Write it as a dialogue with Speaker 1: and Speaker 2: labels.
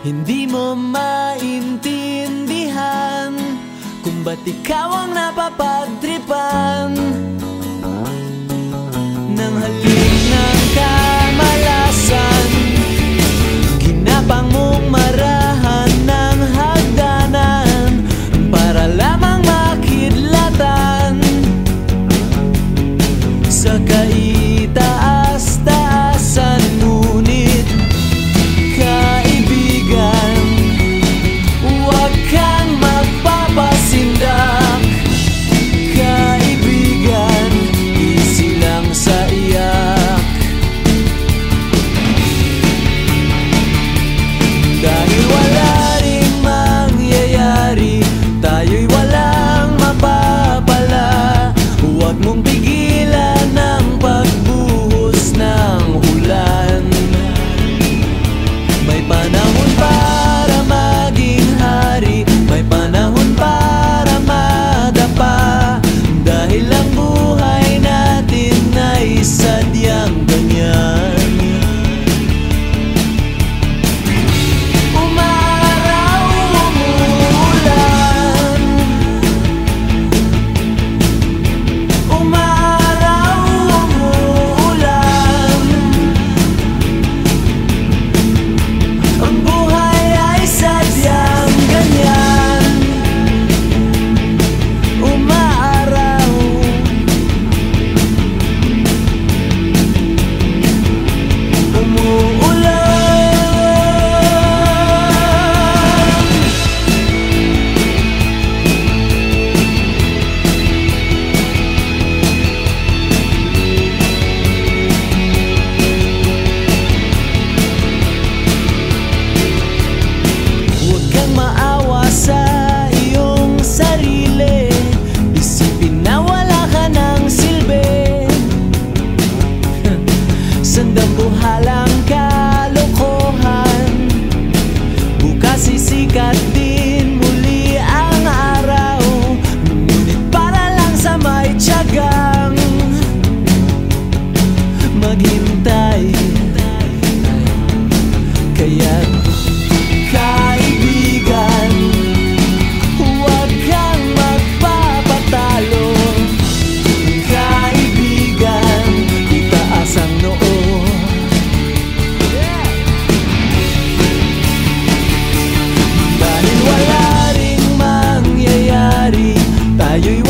Speaker 1: Hindi mo maintindihan Kung ba't ikaw ang napapagtripan Nang halik ng kamalasan Ginapang mong marahan ng hagdanan Para lamang makidlatan. Sa kaitaan Ojalá you